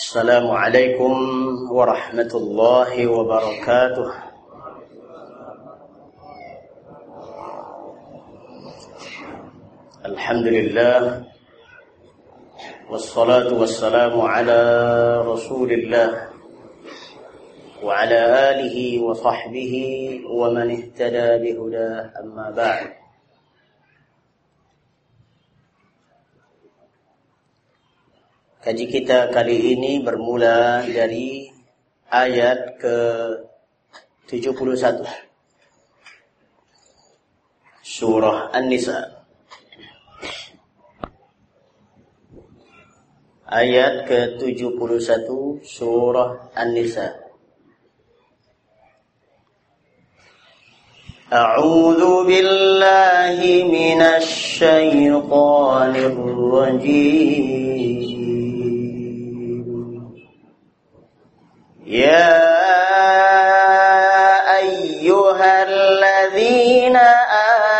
السلام عليكم ورحمة الله وبركاته. الحمد لله والصلاة والسلام على رسول الله وعلى آله وصحبه ومن اهتدى بهداه. أما بعد Kaji kita kali ini bermula dari ayat ke 71 Surah An-Nisa Ayat ke-71 Surah An-Nisa أعوذ بالله من الشيطان الرجيم يا أيها الذين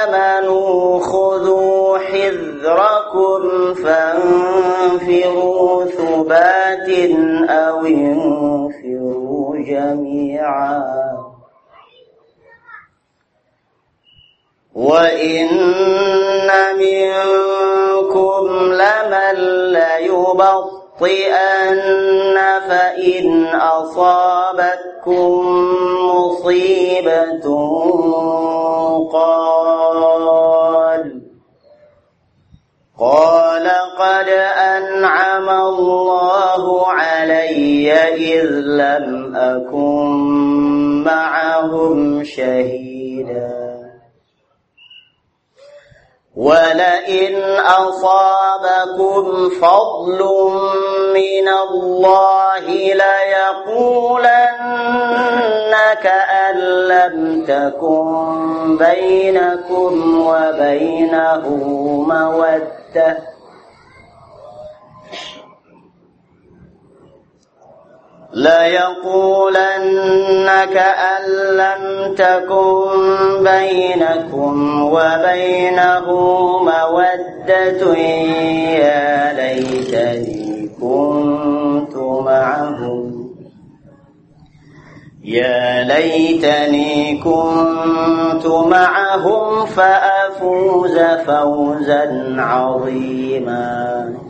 آمنوا خذوا حذركم فانفروا ثبات أو انفروا جميعا. وإن منكم لمن ليبطئن فإن أصابتكم مصيبة قال قال قد أنعم الله علي إذ لم أكن معهم شهيداً ولئن أصابكم فضل من الله ليقولن كأن لم تكن بينكم وبينه مودة ليقولن كأن لم تكن بينكم وبينه مودة يا ليتني كنت معهم يا ليتني كنت معهم فأفوز فوزا عظيما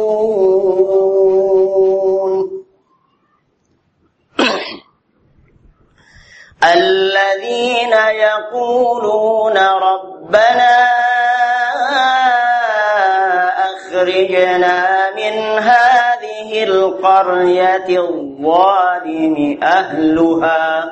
الذين يقولون ربنا أخرجنا من هذه القرية الظالم أهلها.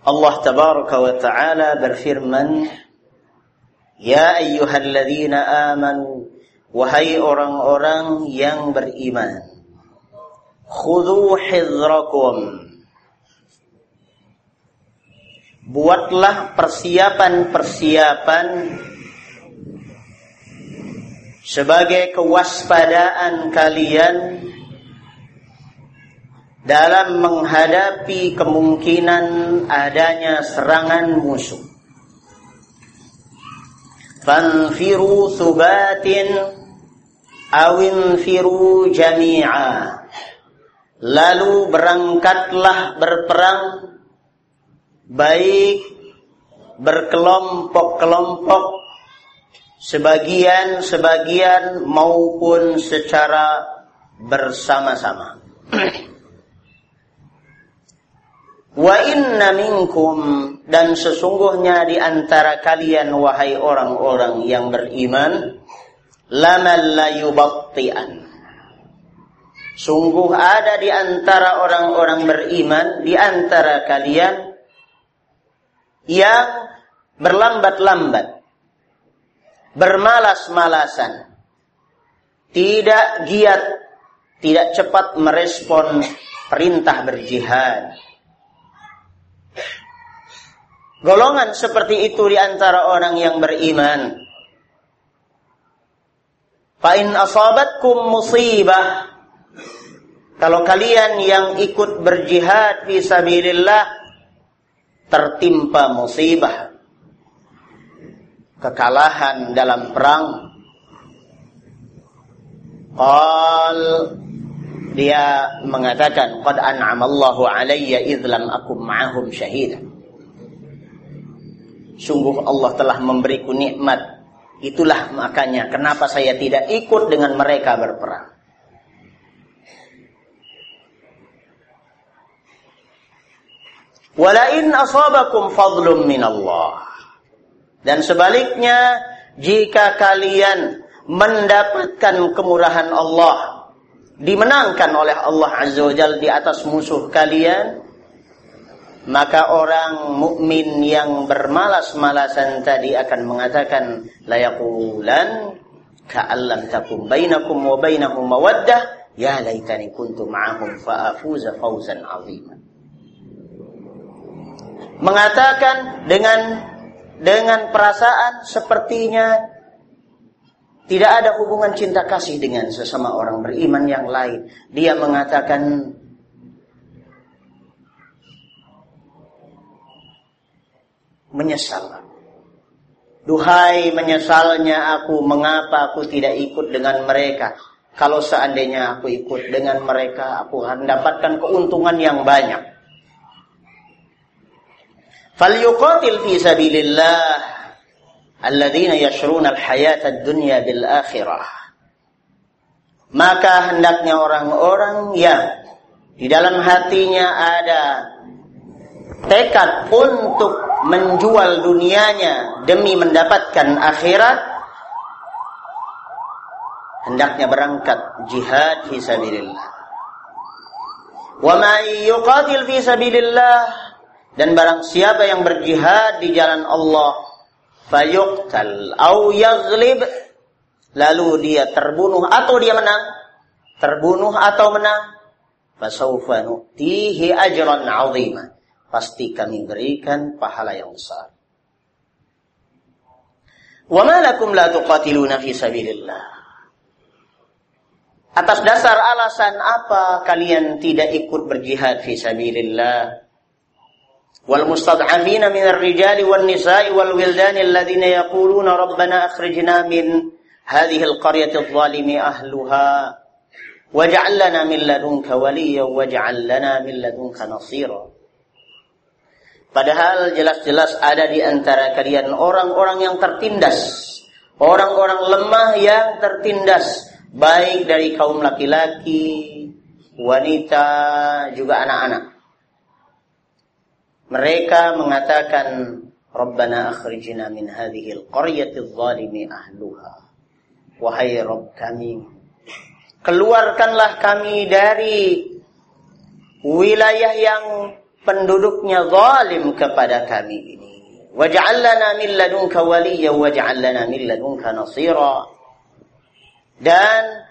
Allah tabaraka wa ta'ala berfirman Ya ayyuhalladzina amanu Wahai orang-orang yang beriman Khudhu hidrakum. Buatlah persiapan-persiapan Sebagai kewaspadaan kalian dalam menghadapi kemungkinan adanya serangan musuh. Fanfiru subatin awinfiru jami'a. Lalu berangkatlah berperang baik berkelompok-kelompok sebagian-sebagian maupun secara bersama-sama. Wa inna minkum dan sesungguhnya di antara kalian wahai orang-orang yang beriman laman la yubatti'an. Sungguh ada di antara orang-orang beriman di antara kalian yang berlambat-lambat, bermalas-malasan, tidak giat, tidak cepat merespon perintah berjihad Golongan seperti itu di antara orang yang beriman. Fa'in asabatkum musibah. Kalau kalian yang ikut berjihad fi sabilillah tertimpa musibah. Kekalahan dalam perang. Qal dia mengatakan qad an'amallahu alayya idh lam akum ma'ahum syahidan Sungguh Allah telah memberiku nikmat. Itulah makanya kenapa saya tidak ikut dengan mereka berperang. Walain asabakum fadlum min Allah. Dan sebaliknya, jika kalian mendapatkan kemurahan Allah, dimenangkan oleh Allah Azza wa Jalla di atas musuh kalian, maka orang mukmin yang bermalas-malasan tadi akan mengatakan layaqulan ka'allam takum bainakum wa bainahum mawaddah ya laitani kuntu ma'ahum fa'afuza fawzan 'azima. Mengatakan dengan dengan perasaan sepertinya tidak ada hubungan cinta kasih dengan sesama orang beriman yang lain. Dia mengatakan menyesal. Duhai menyesalnya aku, mengapa aku tidak ikut dengan mereka? Kalau seandainya aku ikut dengan mereka, aku akan mendapatkan keuntungan yang banyak. Falyuqatil fi sabilillah alladzina yashruna al-hayata ad-dunya bil akhirah. Maka hendaknya orang-orang yang di dalam hatinya ada tekad untuk menjual dunianya demi mendapatkan akhirat hendaknya berangkat jihad fi sabilillah. Wa may yuqatil fi sabilillah dan barang siapa yang berjihad di jalan Allah fayuqtal au yaghlib lalu dia terbunuh atau dia menang terbunuh atau menang fasawfa nu'tihi ajran 'azima pasti kami berikan pahala yang besar. Wa ma lakum la tuqatiluna fi sabilillah? Atas dasar alasan apa kalian tidak ikut berjihad fi sabilillah? Wal mustad'afina min ar-rijali wan nisa'i wal wildani alladhina yaquluna rabbana akhrijna min hadhihi al-qaryati adh-dhalimi ahluha waj'al lana min ladunka waliyyan waj'al lana min ladunka nasira. Padahal jelas-jelas ada di antara kalian orang-orang yang tertindas. Orang-orang lemah yang tertindas. Baik dari kaum laki-laki, wanita, juga anak-anak. Mereka mengatakan, Rabbana akhrijna min hadhihi al-qaryati zalimi ahluha. wahai Rabb kami keluarkanlah kami dari wilayah yang penduduknya zalim kepada kami ini. Waj'al min ladunka waliyya waj'al min ladunka nasira. Dan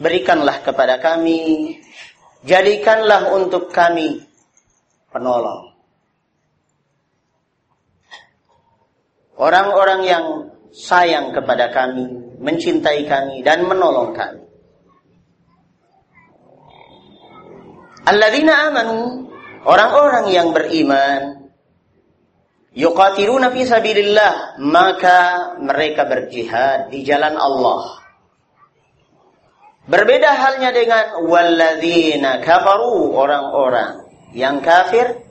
berikanlah kepada kami jadikanlah untuk kami penolong. Orang-orang yang sayang kepada kami, mencintai kami dan menolong kami. Alladzina amanu, orang-orang yang beriman, yuqatiluna fi sabilillah, maka mereka berjihad di jalan Allah. Berbeda halnya dengan walladzina kafaru, orang-orang yang kafir,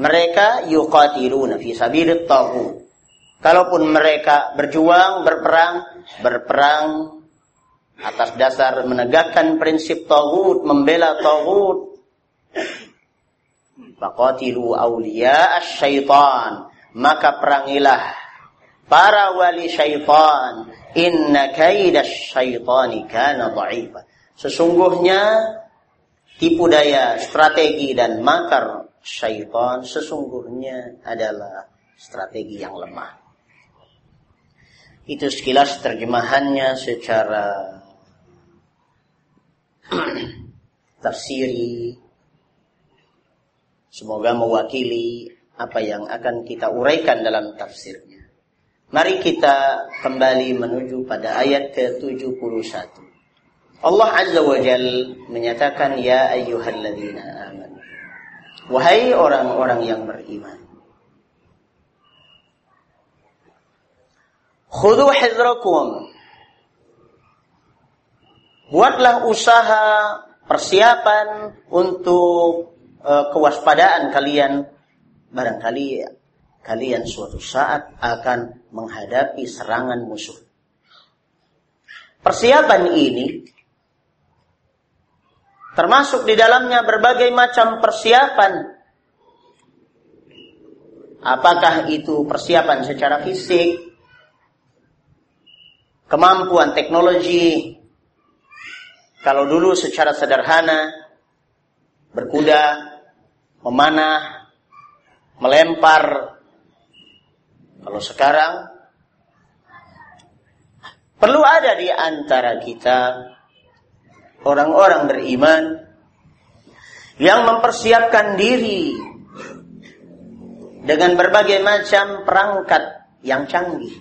mereka yuqatiluna fi sabilit taghut Kalaupun mereka berjuang, berperang, berperang atas dasar menegakkan prinsip tauhid, membela tauhid. Faqatilu awliya syaitan. Maka perangilah para wali syaitan. Inna kaida syaitani kana dha'ifa. Sesungguhnya tipu daya, strategi dan makar syaitan sesungguhnya adalah strategi yang lemah. Itu sekilas terjemahannya secara tafsiri. Semoga mewakili apa yang akan kita uraikan dalam tafsirnya. Mari kita kembali menuju pada ayat ke-71. Allah Azza wa Jal menyatakan ya ayyuhalladzina amanu. Wahai orang-orang yang beriman. Khudu hidrakum. Buatlah usaha persiapan untuk uh, kewaspadaan kalian barangkali kalian suatu saat akan menghadapi serangan musuh. Persiapan ini termasuk di dalamnya berbagai macam persiapan. Apakah itu persiapan secara fisik, kemampuan teknologi. Kalau dulu secara sederhana berkuda, memanah, melempar. Kalau sekarang perlu ada di antara kita orang-orang beriman yang mempersiapkan diri dengan berbagai macam perangkat yang canggih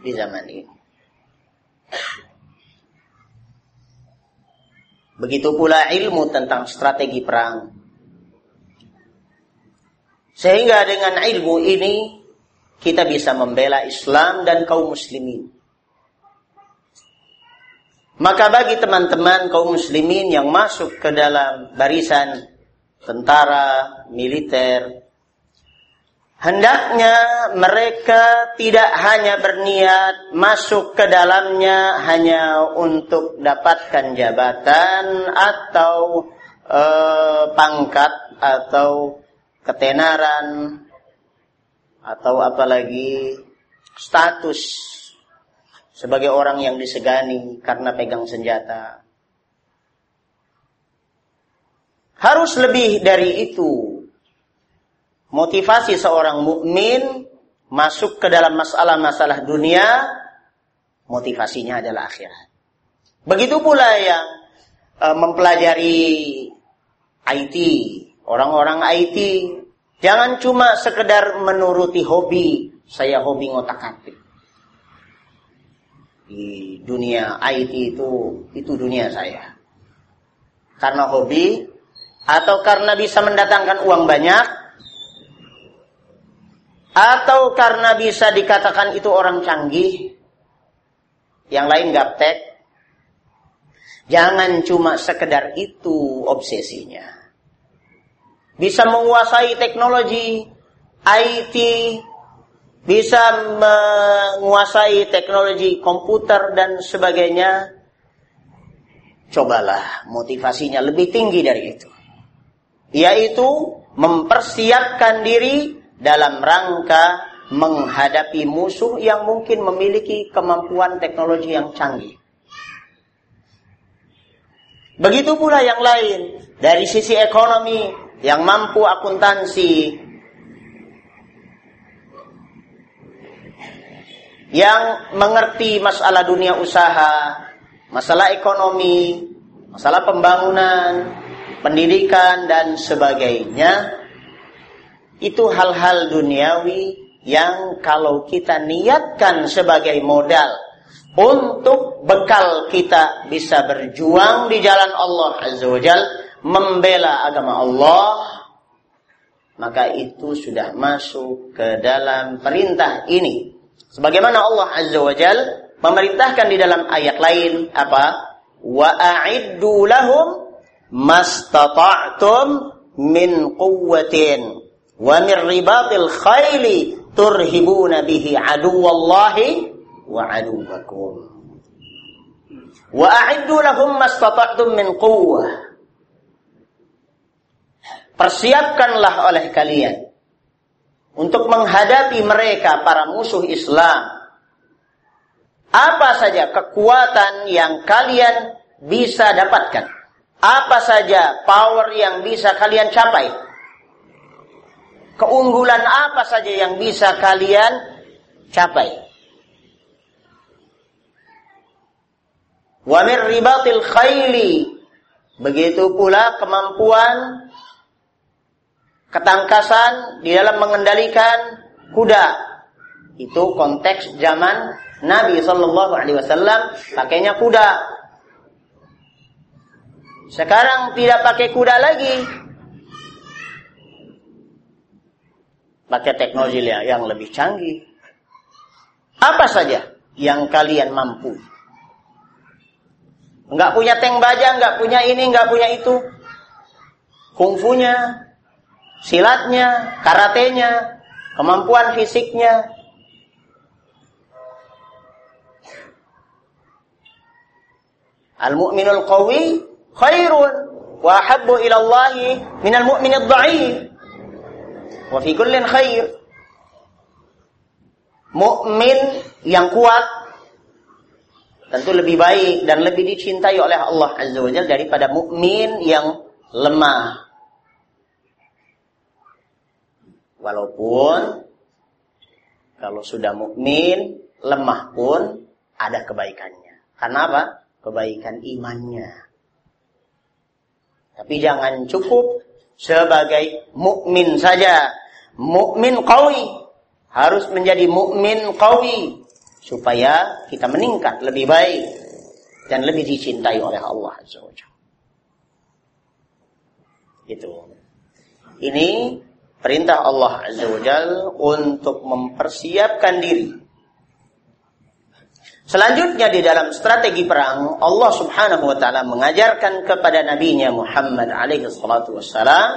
di zaman ini. Begitu pula ilmu tentang strategi perang. Sehingga dengan ilmu ini kita bisa membela Islam dan kaum muslimin. Maka bagi teman-teman kaum muslimin yang masuk ke dalam barisan tentara, militer, Hendaknya mereka tidak hanya berniat masuk ke dalamnya hanya untuk dapatkan jabatan atau e, pangkat atau ketenaran atau apalagi status sebagai orang yang disegani karena pegang senjata. Harus lebih dari itu motivasi seorang mukmin masuk ke dalam masalah-masalah dunia, motivasinya adalah akhirat. Begitu pula yang e, mempelajari IT, orang-orang IT, jangan cuma sekedar menuruti hobi, saya hobi ngotak-atik. Di dunia IT itu, itu dunia saya. Karena hobi, atau karena bisa mendatangkan uang banyak, atau karena bisa dikatakan itu orang canggih, yang lain gaptek. Jangan cuma sekedar itu obsesinya. Bisa menguasai teknologi, IT, bisa menguasai teknologi komputer dan sebagainya. Cobalah motivasinya lebih tinggi dari itu. Yaitu mempersiapkan diri dalam rangka menghadapi musuh yang mungkin memiliki kemampuan teknologi yang canggih. Begitu pula yang lain dari sisi ekonomi yang mampu akuntansi, yang mengerti masalah dunia usaha, masalah ekonomi, masalah pembangunan, pendidikan dan sebagainya. Itu hal-hal duniawi yang kalau kita niatkan sebagai modal untuk bekal kita bisa berjuang di jalan Allah Azza wa Jal, membela agama Allah, maka itu sudah masuk ke dalam perintah ini. Sebagaimana Allah Azza wa Jal memerintahkan di dalam ayat lain apa? Wa a'iddu lahum mastata'tum min quwwatin wa min ribatil khayli turhibuna bihi aduwallahi wa aduwakum. Wa a'iddu lahum mastata'tum min quwwah. Persiapkanlah oleh kalian untuk menghadapi mereka para musuh Islam. Apa saja kekuatan yang kalian bisa dapatkan. Apa saja power yang bisa kalian capai keunggulan apa saja yang bisa kalian capai. Wa min ribatil khayli. Begitu pula kemampuan ketangkasan di dalam mengendalikan kuda. Itu konteks zaman Nabi Shallallahu Alaihi Wasallam pakainya kuda. Sekarang tidak pakai kuda lagi, pakai teknologi yang lebih canggih. Apa saja yang kalian mampu. Enggak punya tank baja, enggak punya ini, enggak punya itu. Kungfunya, silatnya, karatenya, kemampuan fisiknya. Al-mu'minul qawi khairun wa habbu ila Allah minal mu'minid dha'if. Wa fi kullin khair. Mukmin yang kuat tentu lebih baik dan lebih dicintai oleh Allah Azza wa Jalla daripada mukmin yang lemah. Walaupun kalau sudah mukmin lemah pun ada kebaikannya. Karena apa? Kebaikan imannya. Tapi jangan cukup sebagai mukmin saja mukmin qawi harus menjadi mukmin qawi supaya kita meningkat lebih baik dan lebih dicintai oleh Allah Azza Itu. Ini perintah Allah Azza untuk mempersiapkan diri. Selanjutnya di dalam strategi perang, Allah Subhanahu wa taala mengajarkan kepada nabinya Muhammad alaihi salatu wassalam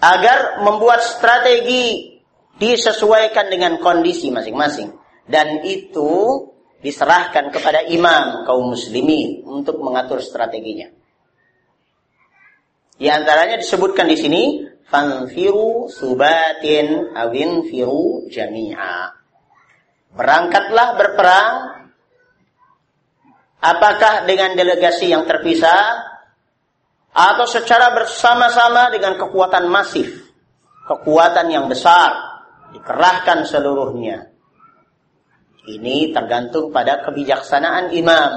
agar membuat strategi disesuaikan dengan kondisi masing-masing dan itu diserahkan kepada imam kaum muslimin untuk mengatur strateginya. Di antaranya disebutkan di sini fanfiru subatin awin firu jami'a. Berangkatlah berperang apakah dengan delegasi yang terpisah atau secara bersama-sama dengan kekuatan masif, kekuatan yang besar, dikerahkan seluruhnya. Ini tergantung pada kebijaksanaan imam.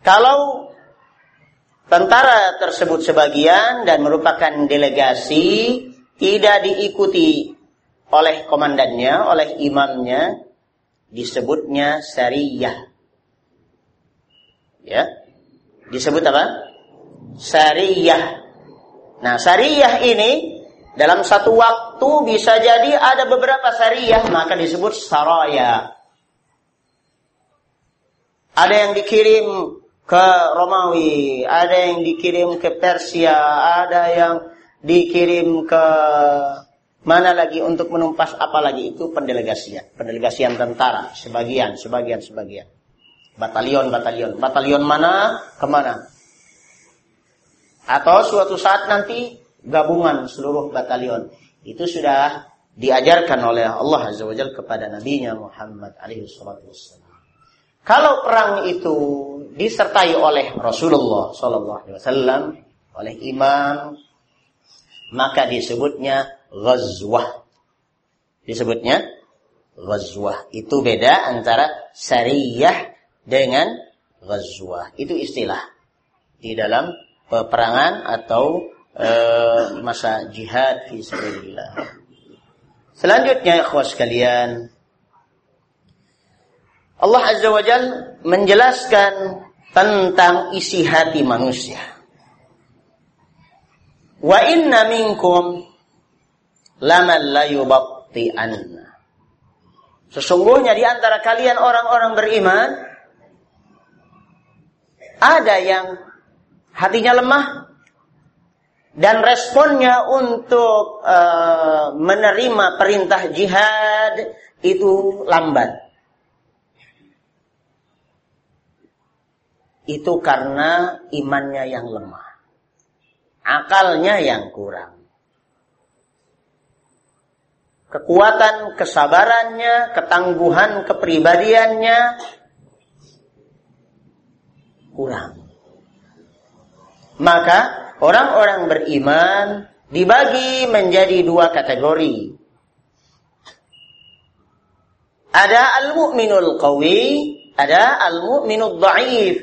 Kalau tentara tersebut sebagian dan merupakan delegasi tidak diikuti oleh komandannya, oleh imamnya, disebutnya sariyah. Ya. Disebut apa? Sariyah. Nah, sariyah ini dalam satu waktu bisa jadi ada beberapa sariyah, maka disebut saraya. Ada yang dikirim ke Romawi, ada yang dikirim ke Persia, ada yang dikirim ke Mana lagi untuk menumpas apa lagi itu pendelegasian, pendelegasian tentara, sebagian, sebagian, sebagian. Batalion, batalion, batalion mana ke mana? atau suatu saat nanti gabungan seluruh batalion. Itu sudah diajarkan oleh Allah Azza wa Jalla kepada nabinya Muhammad alaihi. Kalau perang itu disertai oleh Rasulullah sallallahu alaihi oleh imam, maka disebutnya ghazwah. Disebutnya ghazwah. Itu beda antara sariyah dengan ghazwah. Itu istilah di dalam peperangan atau e, masa jihad fi sabilillah. Selanjutnya ikhwas sekalian, Allah Azza wa Jal menjelaskan tentang isi hati manusia. Wa inna minkum laman la yubatti'anna. Sesungguhnya di antara kalian orang-orang beriman ada yang hatinya lemah dan responnya untuk uh, menerima perintah jihad itu lambat. itu karena imannya yang lemah. Akalnya yang kurang. Kekuatan kesabarannya, ketangguhan kepribadiannya kurang. Maka orang-orang beriman dibagi menjadi dua kategori. Ada al-mu'minul qawi, ada al-mu'minul dha'if.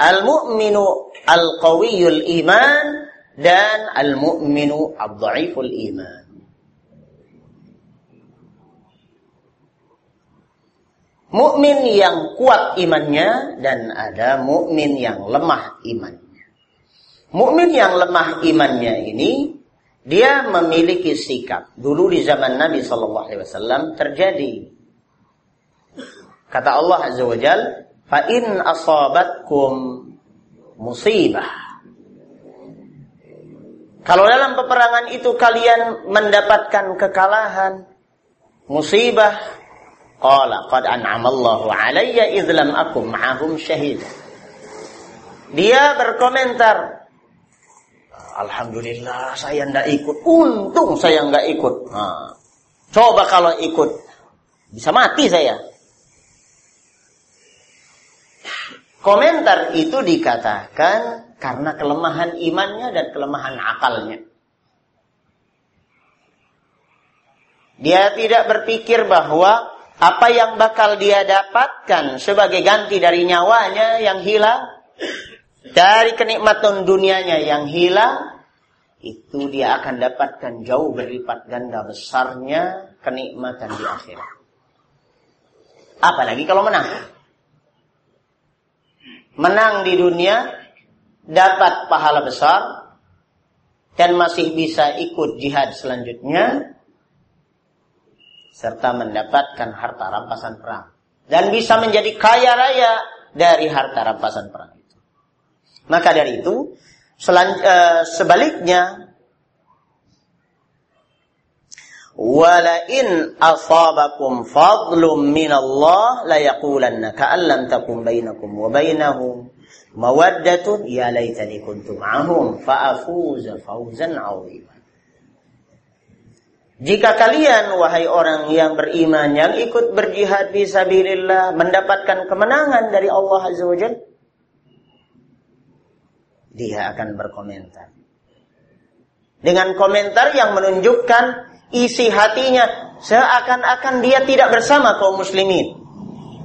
Al-mu'minu al-qawiyul iman dan al-mu'minu al-dha'iful iman. Mukmin yang kuat imannya dan ada mukmin yang lemah imannya. Mukmin yang lemah imannya ini dia memiliki sikap. Dulu di zaman Nabi Shallallahu Alaihi Wasallam terjadi. Kata Allah Azza wa Jalla, fa in asabatkum musibah kalau dalam peperangan itu kalian mendapatkan kekalahan musibah qala qad an'amallahu alayya idh lam akum ma'ahum syahid dia berkomentar Alhamdulillah saya ndak ikut. Untung saya nggak ikut. Nah, coba kalau ikut bisa mati saya. Komentar itu dikatakan karena kelemahan imannya dan kelemahan akalnya. Dia tidak berpikir bahwa apa yang bakal dia dapatkan sebagai ganti dari nyawanya yang hilang, dari kenikmatan dunianya yang hilang, itu dia akan dapatkan jauh berlipat ganda besarnya kenikmatan di akhirat. Apalagi kalau menang. Menang di dunia, dapat pahala besar, dan masih bisa ikut jihad selanjutnya, serta mendapatkan harta rampasan perang. Dan bisa menjadi kaya raya dari harta rampasan perang itu. Maka dari itu, uh, sebaliknya, Walain asabakum fadlum min Allah la yaqulanna ka'an lam takum bainakum wa bainahum mawaddatun ya laitani kuntu ma'ahum fa afuza fawzan 'azima. Jika kalian wahai orang yang beriman yang ikut berjihad di sabilillah mendapatkan kemenangan dari Allah Azza wa dia akan berkomentar dengan komentar yang menunjukkan isi hatinya seakan-akan dia tidak bersama kaum muslimin.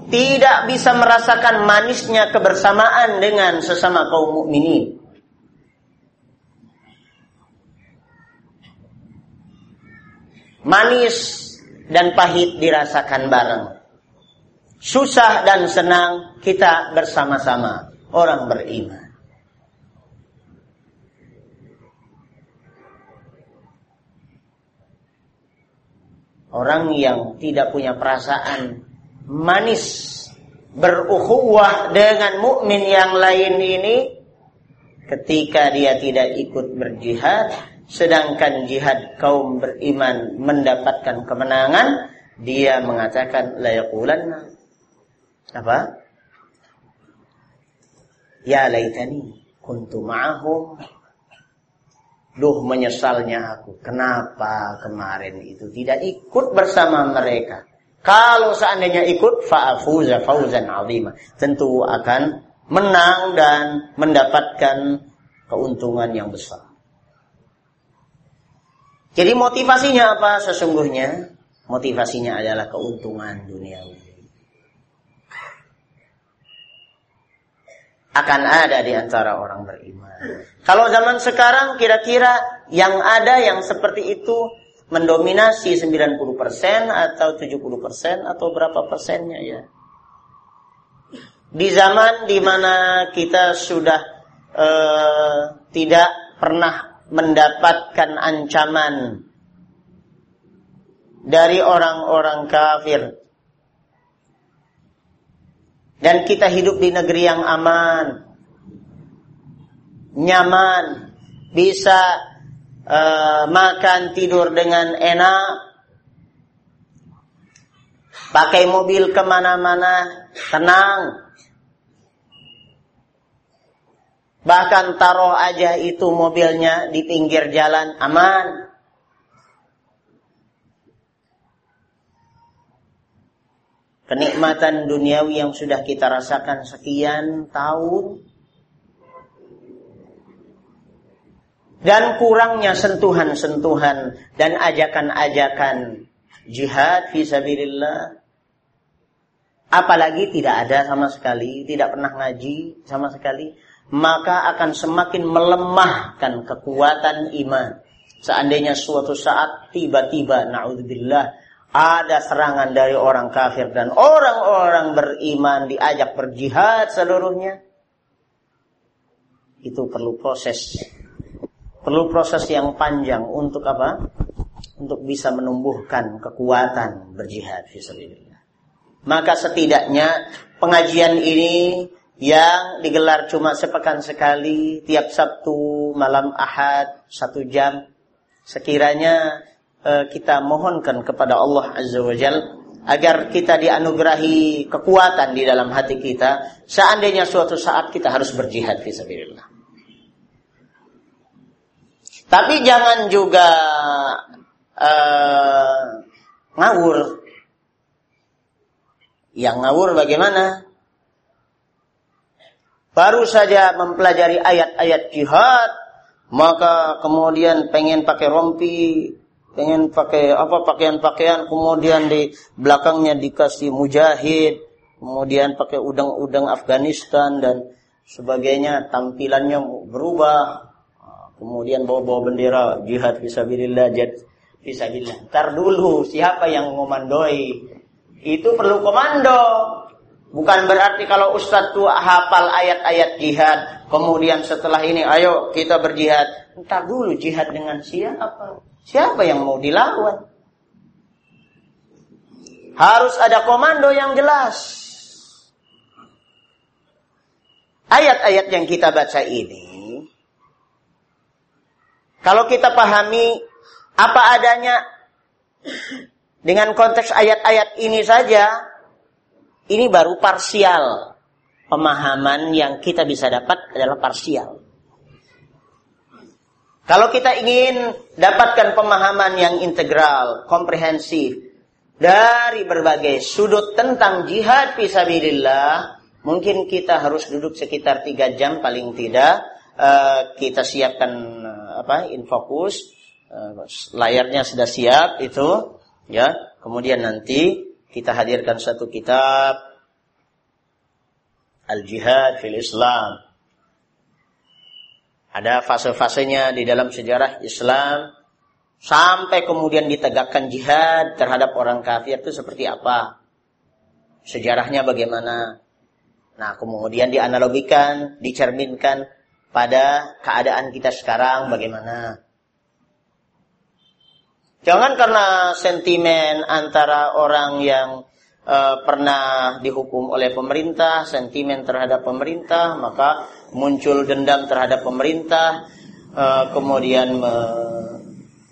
Tidak bisa merasakan manisnya kebersamaan dengan sesama kaum mukminin. Manis dan pahit dirasakan bareng. Susah dan senang kita bersama-sama orang beriman. Orang yang tidak punya perasaan manis berukhuwah dengan mukmin yang lain ini ketika dia tidak ikut berjihad sedangkan jihad kaum beriman mendapatkan kemenangan dia mengatakan layaqulanna apa ya laitani kuntu ma'ahum Duh menyesalnya aku. Kenapa kemarin itu tidak ikut bersama mereka? Kalau seandainya ikut, fa'afuza fauzan azima. Tentu akan menang dan mendapatkan keuntungan yang besar. Jadi motivasinya apa sesungguhnya? Motivasinya adalah keuntungan duniawi. akan ada di antara orang beriman. Kalau zaman sekarang kira-kira yang ada yang seperti itu mendominasi 90% atau 70% atau berapa persennya ya. Di zaman di mana kita sudah uh, tidak pernah mendapatkan ancaman dari orang-orang kafir dan kita hidup di negeri yang aman, nyaman, bisa uh, makan tidur dengan enak, pakai mobil ke mana-mana, tenang. Bahkan taruh aja itu mobilnya di pinggir jalan, aman. kenikmatan duniawi yang sudah kita rasakan sekian tahun. Dan kurangnya sentuhan-sentuhan dan ajakan-ajakan jihad fisabilillah apalagi tidak ada sama sekali tidak pernah ngaji sama sekali maka akan semakin melemahkan kekuatan iman seandainya suatu saat tiba-tiba naudzubillah ada serangan dari orang kafir dan orang-orang beriman diajak berjihad seluruhnya. Itu perlu proses. Perlu proses yang panjang untuk apa? Untuk bisa menumbuhkan kekuatan berjihad fisabilillah. Maka setidaknya pengajian ini yang digelar cuma sepekan sekali tiap Sabtu malam Ahad satu jam sekiranya Eh, kita mohonkan kepada Allah Azza wa Jal agar kita dianugerahi kekuatan di dalam hati kita seandainya suatu saat kita harus berjihad fisabilillah. Tapi jangan juga uh, ngawur. Yang ngawur bagaimana? Baru saja mempelajari ayat-ayat jihad, maka kemudian pengen pakai rompi, pengen pakai apa pakaian-pakaian kemudian di belakangnya dikasih mujahid kemudian pakai udang-udang Afghanistan dan sebagainya tampilannya berubah. Kemudian bawa-bawa bendera jihad fisabilillah jihad fisabilillah ntar dulu siapa yang mengomandoi itu perlu komando bukan berarti kalau ustadz tua hafal ayat-ayat jihad kemudian setelah ini ayo kita berjihad ntar dulu jihad dengan siapa Siapa yang mau dilawan? Harus ada komando yang jelas. Ayat-ayat yang kita baca ini, kalau kita pahami apa adanya dengan konteks ayat-ayat ini saja, ini baru parsial. Pemahaman yang kita bisa dapat adalah parsial. Kalau kita ingin dapatkan pemahaman yang integral, komprehensif dari berbagai sudut tentang jihad fisabilillah, mungkin kita harus duduk sekitar tiga jam paling tidak. Uh, kita siapkan uh, apa? Infokus, uh, layarnya sudah siap itu, ya. Kemudian nanti kita hadirkan satu kitab Al Jihad fil Islam ada fase-fasenya di dalam sejarah Islam sampai kemudian ditegakkan jihad terhadap orang kafir itu seperti apa? Sejarahnya bagaimana? Nah, kemudian dianalogikan, dicerminkan pada keadaan kita sekarang bagaimana? Jangan karena sentimen antara orang yang uh, pernah dihukum oleh pemerintah, sentimen terhadap pemerintah, maka muncul dendam terhadap pemerintah, uh, kemudian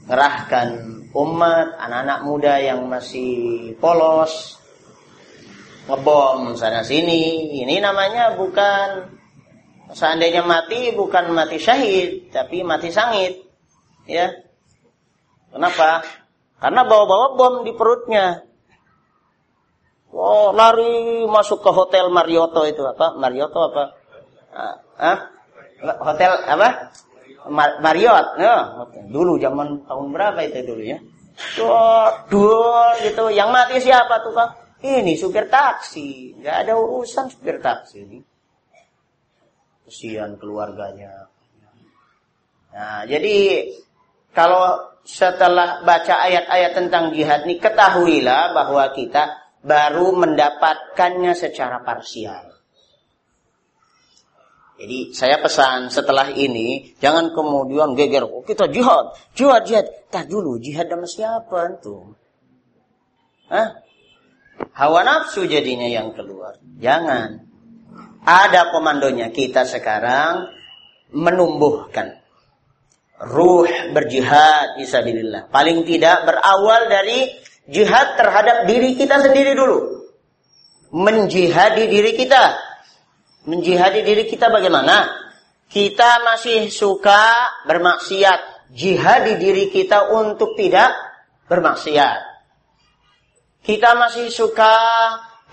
mengerahkan umat, anak-anak muda yang masih polos, ngebom sana sini. Ini namanya bukan Seandainya mati bukan mati syahid, tapi mati sangit. Ya. Kenapa? Karena bawa-bawa bom di perutnya. Oh, lari masuk ke hotel Marioto itu apa? Marioto apa? Ah, hotel apa? Mar Marriott. Ya, dulu zaman tahun berapa itu dulu ya? Dua gitu. Yang mati siapa tuh? Ini supir taksi. Nggak ada urusan supir taksi ini kesian keluarganya. Nah, jadi kalau setelah baca ayat-ayat tentang jihad ini ketahuilah bahwa kita baru mendapatkannya secara parsial. Jadi saya pesan setelah ini jangan kemudian geger oh, kita jihad, jihad, jihad. Tak dulu jihad sama siapa tuh? Hah? Hawa nafsu jadinya yang keluar. Jangan. Ada komandonya kita sekarang menumbuhkan ruh berjihad isabilillah. Paling tidak berawal dari jihad terhadap diri kita sendiri dulu. Menjihadi diri kita. Menjihadi diri kita bagaimana? Kita masih suka bermaksiat. Jihadi diri kita untuk tidak bermaksiat. Kita masih suka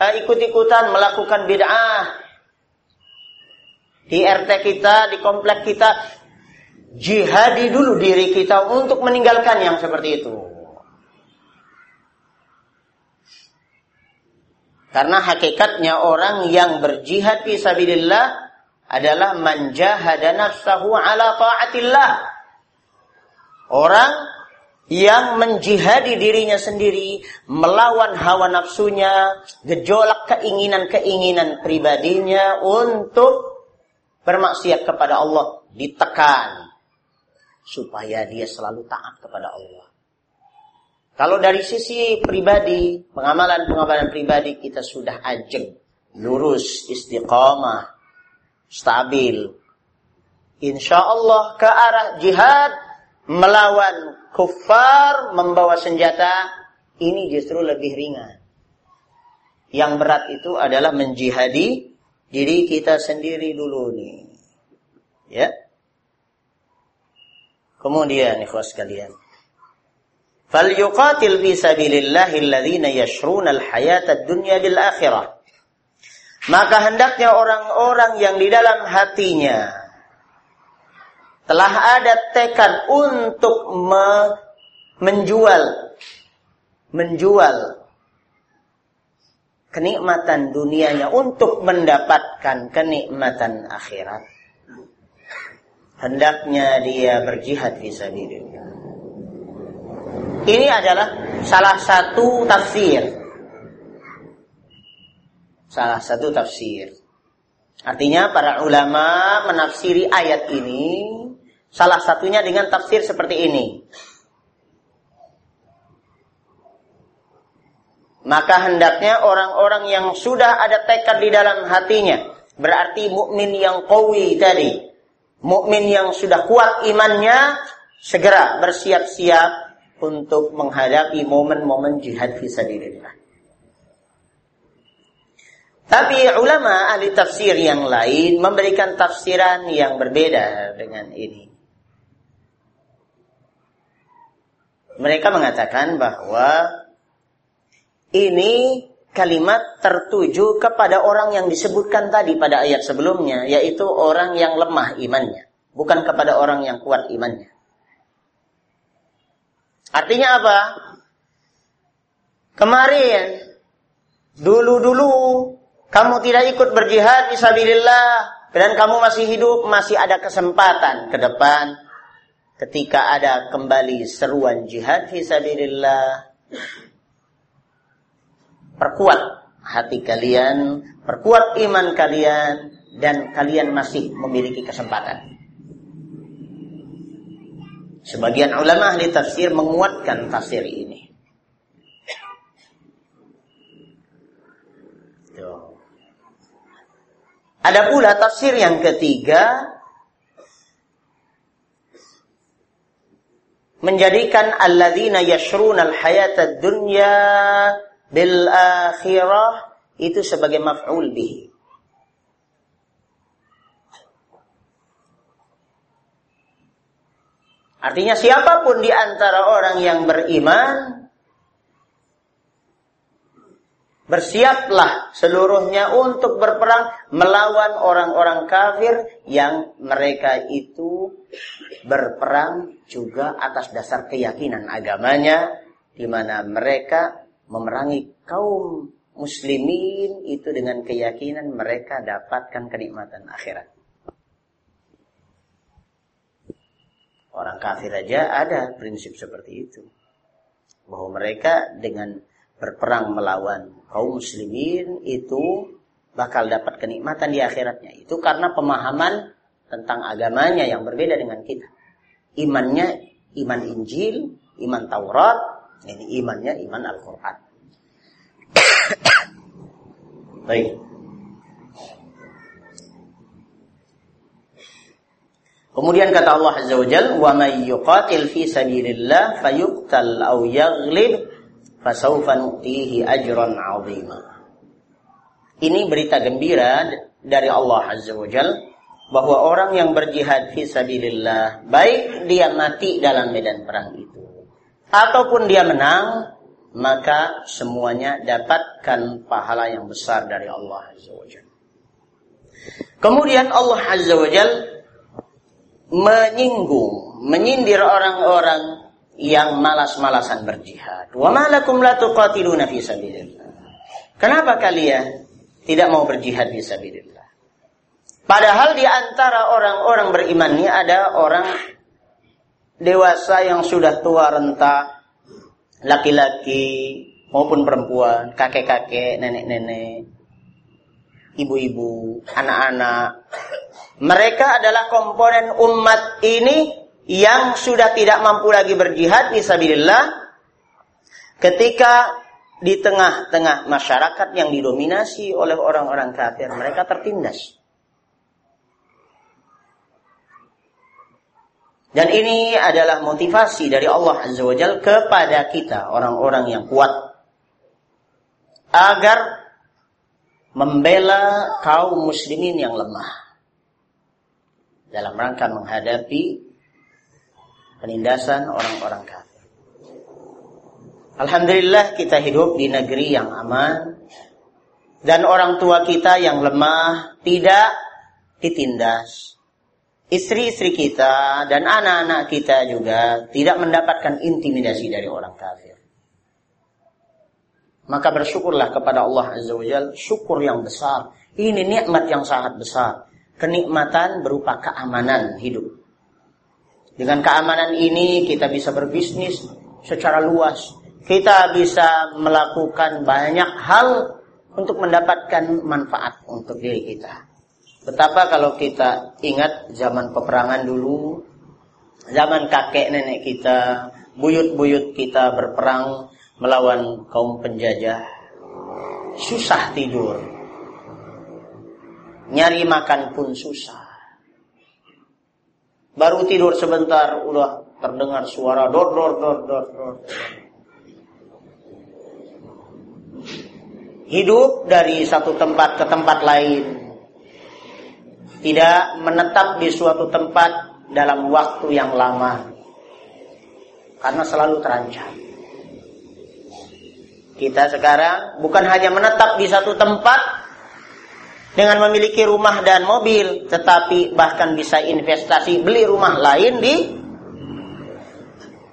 uh, ikut-ikutan melakukan bid'ah di RT kita, di komplek kita, jihadi dulu diri kita untuk meninggalkan yang seperti itu. Karena hakikatnya orang yang berjihad fi sabilillah adalah manjahada nafsahu ala taatillah. Orang yang menjihadi dirinya sendiri, melawan hawa nafsunya, gejolak keinginan-keinginan pribadinya untuk bermaksiat kepada Allah ditekan supaya dia selalu taat kepada Allah. Kalau dari sisi pribadi, pengamalan-pengamalan pribadi kita sudah ajeng, lurus, istiqamah, stabil. Insya Allah ke arah jihad melawan kufar membawa senjata ini justru lebih ringan. Yang berat itu adalah menjihadi diri kita sendiri dulu nih. Ya. Kemudian ikhwas sekalian. Falyuqatil fi sabilillahi alladhina yashruna al-hayata ad-dunya bil akhirah. Maka hendaknya orang-orang yang di dalam hatinya telah ada tekad untuk me menjual menjual kenikmatan dunianya untuk mendapatkan kenikmatan akhirat hendaknya dia berjihad fisabilillah ini adalah salah satu tafsir. Salah satu tafsir. Artinya para ulama menafsiri ayat ini salah satunya dengan tafsir seperti ini. Maka hendaknya orang-orang yang sudah ada tekad di dalam hatinya, berarti mukmin yang qawi tadi, mukmin yang sudah kuat imannya, segera bersiap-siap untuk menghadapi momen-momen jihad fisabilillah. Tapi ulama ahli tafsir yang lain memberikan tafsiran yang berbeda dengan ini. Mereka mengatakan bahwa ini kalimat tertuju kepada orang yang disebutkan tadi pada ayat sebelumnya, yaitu orang yang lemah imannya, bukan kepada orang yang kuat imannya. Artinya apa? Kemarin, dulu-dulu kamu tidak ikut berjihad fisabilillah dan kamu masih hidup, masih ada kesempatan ke depan ketika ada kembali seruan jihad fisabilillah perkuat hati kalian, perkuat iman kalian, dan kalian masih memiliki kesempatan. Sebagian ulama ahli tafsir menguatkan tafsir ini. Ada pula tafsir yang ketiga menjadikan alladzina yashruna al-hayata dunya bil akhirah itu sebagai maf'ul bihi. Artinya siapa pun di antara orang yang beriman bersiaplah seluruhnya untuk berperang melawan orang-orang kafir yang mereka itu berperang juga atas dasar keyakinan agamanya di mana mereka memerangi kaum muslimin itu dengan keyakinan mereka dapatkan kenikmatan akhirat. Orang kafir aja ada prinsip seperti itu. Bahwa mereka dengan berperang melawan kaum muslimin itu bakal dapat kenikmatan di akhiratnya. Itu karena pemahaman tentang agamanya yang berbeda dengan kita. Imannya iman Injil, iman Taurat, ini imannya iman Al-Quran. Baik. Kemudian kata Allah Azza wa Jal, "Wa may yuqatil fi sabilillah fayuqtal aw yaghlib fasawfa nu'tihi ajran 'azima." Ini berita gembira dari Allah Azza wa Jal bahwa orang yang berjihad fi sabilillah, baik dia mati dalam medan perang itu ataupun dia menang, maka semuanya dapatkan pahala yang besar dari Allah Azza wa. Kemudian Allah Azza wa menyinggung, menyindir orang-orang yang malas-malasan berjihad. Wa malakum la tuqatiluna fi. Kenapa kalian tidak mau berjihad fi sabilillah? Padahal di antara orang-orang beriman ini ada orang dewasa yang sudah tua renta, laki-laki maupun perempuan, kakek-kakek, nenek-nenek, ibu-ibu, anak-anak. Mereka adalah komponen umat ini yang sudah tidak mampu lagi berjihad fisabilillah ketika di tengah-tengah masyarakat yang didominasi oleh orang-orang kafir, mereka tertindas. Dan ini adalah motivasi dari Allah Azza wa Jal kepada kita, orang-orang yang kuat. Agar membela kaum muslimin yang lemah dalam rangka menghadapi penindasan orang-orang kafir. Alhamdulillah kita hidup di negeri yang aman dan orang tua kita yang lemah tidak ditindas. Istri-istri kita dan anak-anak kita juga tidak mendapatkan intimidasi dari orang kafir. Maka bersyukurlah kepada Allah Azza wa Jal, syukur yang besar. Ini nikmat yang sangat besar. Kenikmatan berupa keamanan hidup. Dengan keamanan ini kita bisa berbisnis secara luas. Kita bisa melakukan banyak hal untuk mendapatkan manfaat untuk diri kita. Betapa kalau kita ingat zaman peperangan dulu, zaman kakek nenek kita, buyut-buyut kita berperang melawan kaum penjajah susah tidur. Nyari makan pun susah. Baru tidur sebentar udah terdengar suara dor dor dor dor dor. Hidup dari satu tempat ke tempat lain tidak menetap di suatu tempat dalam waktu yang lama. Karena selalu terancam. Kita sekarang bukan hanya menetap di satu tempat dengan memiliki rumah dan mobil, tetapi bahkan bisa investasi beli rumah lain di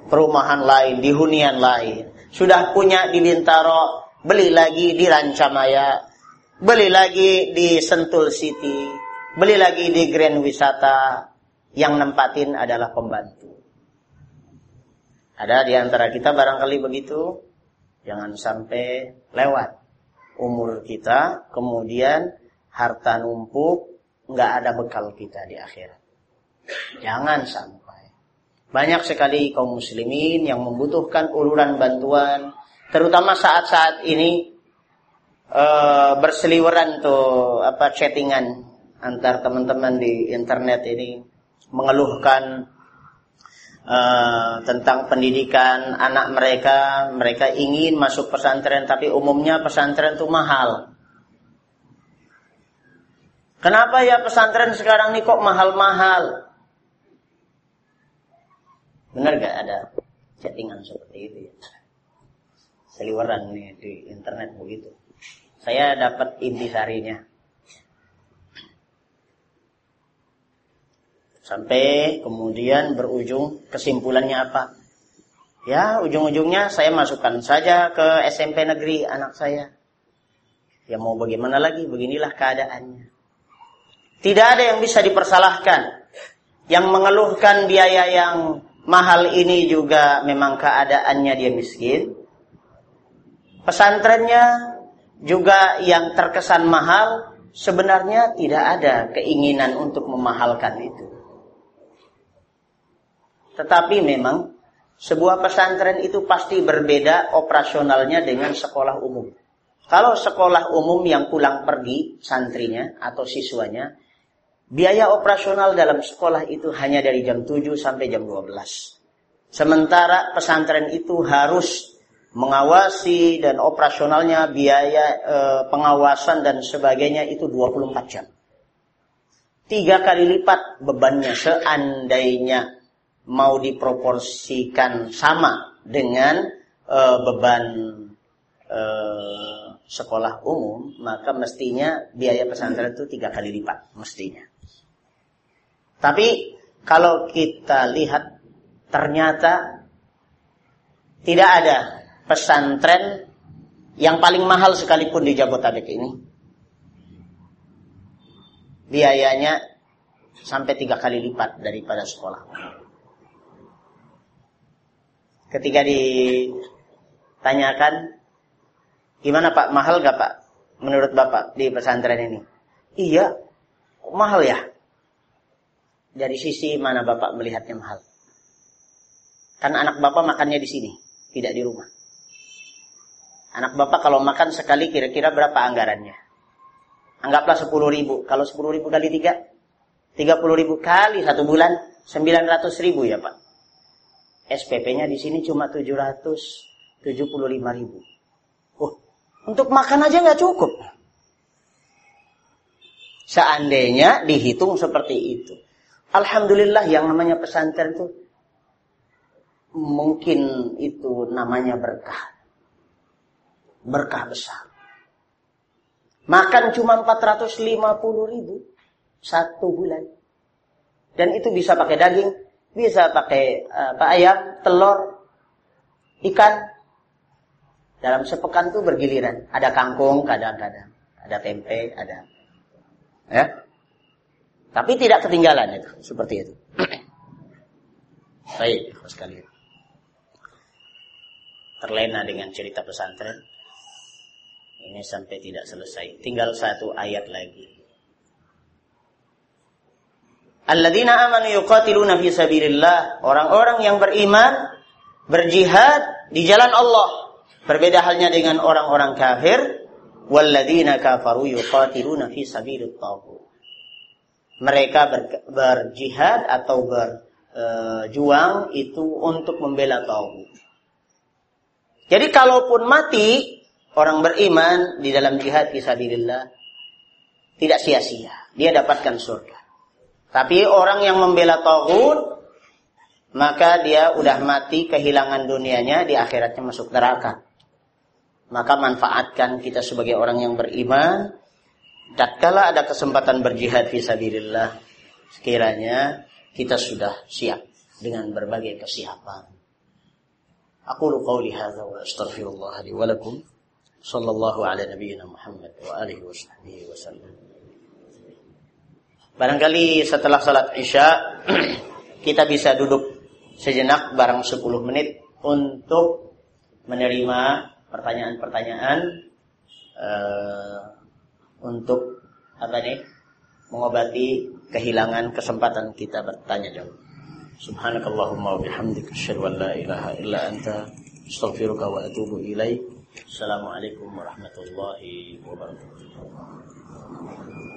perumahan lain, di hunian lain. Sudah punya di Bintaro, beli lagi di Rancamaya, beli lagi di Sentul City, beli lagi di Grand Wisata, yang nempatin adalah pembantu. Ada di antara kita barangkali begitu, Jangan sampai lewat umur kita, kemudian harta numpuk, nggak ada bekal kita di akhirat. Jangan sampai. Banyak sekali kaum muslimin yang membutuhkan uluran bantuan, terutama saat-saat ini e, berseliweran tuh apa chattingan antar teman-teman di internet ini mengeluhkan uh, tentang pendidikan anak mereka, mereka ingin masuk pesantren tapi umumnya pesantren itu mahal. Kenapa ya pesantren sekarang ini kok mahal-mahal? Benar gak ada chattingan seperti itu ya? Seliweran nih di internet begitu. Saya dapat intisarinya. Sampai kemudian berujung kesimpulannya apa? Ya, ujung-ujungnya saya masukkan saja ke SMP negeri anak saya. Ya mau bagaimana lagi, beginilah keadaannya. Tidak ada yang bisa dipersalahkan. Yang mengeluhkan biaya yang mahal ini juga memang keadaannya dia miskin. Pesantrennya juga yang terkesan mahal sebenarnya tidak ada keinginan untuk memahalkan itu. Tetapi memang sebuah pesantren itu pasti berbeda operasionalnya dengan sekolah umum. Kalau sekolah umum yang pulang pergi santrinya atau siswanya, biaya operasional dalam sekolah itu hanya dari jam 7 sampai jam 12. Sementara pesantren itu harus mengawasi dan operasionalnya biaya e, pengawasan dan sebagainya itu 24 jam. Tiga kali lipat bebannya seandainya mau diproporsikan sama dengan e, beban e, sekolah umum, maka mestinya biaya pesantren itu tiga kali lipat, mestinya. Tapi kalau kita lihat ternyata tidak ada pesantren yang paling mahal sekalipun di Jabotabek ini. Biayanya sampai tiga kali lipat daripada sekolah. Ketika ditanyakan, gimana Pak, mahal gak Pak? Menurut Bapak di pesantren ini? Iya, mahal ya? Dari sisi mana Bapak melihatnya mahal? Karena anak Bapak makannya di sini, tidak di rumah. Anak Bapak kalau makan sekali kira-kira berapa anggarannya? Anggaplah 10 ribu. Kalau 10 ribu kali 3, 30 ribu kali satu bulan, 900 ribu ya Pak. SPP-nya di sini cuma 775 ribu. Oh, untuk makan aja nggak cukup. Seandainya dihitung seperti itu. Alhamdulillah yang namanya pesantren itu mungkin itu namanya berkah. Berkah besar. Makan cuma 450 ribu satu bulan. Dan itu bisa pakai daging, bisa pakai apa ayam, telur, ikan. Dalam sepekan tuh bergiliran. Ada kangkung kadang-kadang, ada tempe, ada ya. Tapi tidak ketinggalan itu, seperti itu. Baik, sekali. Terlena dengan cerita pesantren. Ini sampai tidak selesai. Tinggal satu ayat lagi. Alladzina amanu yuqatiluna fi sabilillah. Orang-orang yang beriman berjihad di jalan Allah. Berbeda halnya dengan orang-orang kafir. Walladzina kafaru yuqatiluna fi. Mereka ber, berjihad atau berjuang e, itu untuk membela tauhid. Jadi kalaupun mati orang beriman di dalam jihad fisabilillah tidak sia-sia. Dia dapatkan surga. Tapi orang yang membela tauhid maka dia udah mati kehilangan dunianya di akhiratnya masuk neraka. Maka manfaatkan kita sebagai orang yang beriman tatkala ada kesempatan berjihad fisabilillah sekiranya kita sudah siap dengan berbagai kesiapan. Aku qauli hadza wa astaghfirullah li wa. Sallallahu ala nabiyyina Muhammad wa alihi wa wasallam. Barangkali setelah salat Isya kita bisa duduk sejenak barang 10 menit untuk menerima pertanyaan-pertanyaan uh, untuk apa nih mengobati kehilangan kesempatan kita bertanya jawab. Subhanakallahumma wa bihamdika asyhadu an la ilaha illa anta astaghfiruka wa atubu ilaik. Assalamualaikum warahmatullahi wabarakatuh.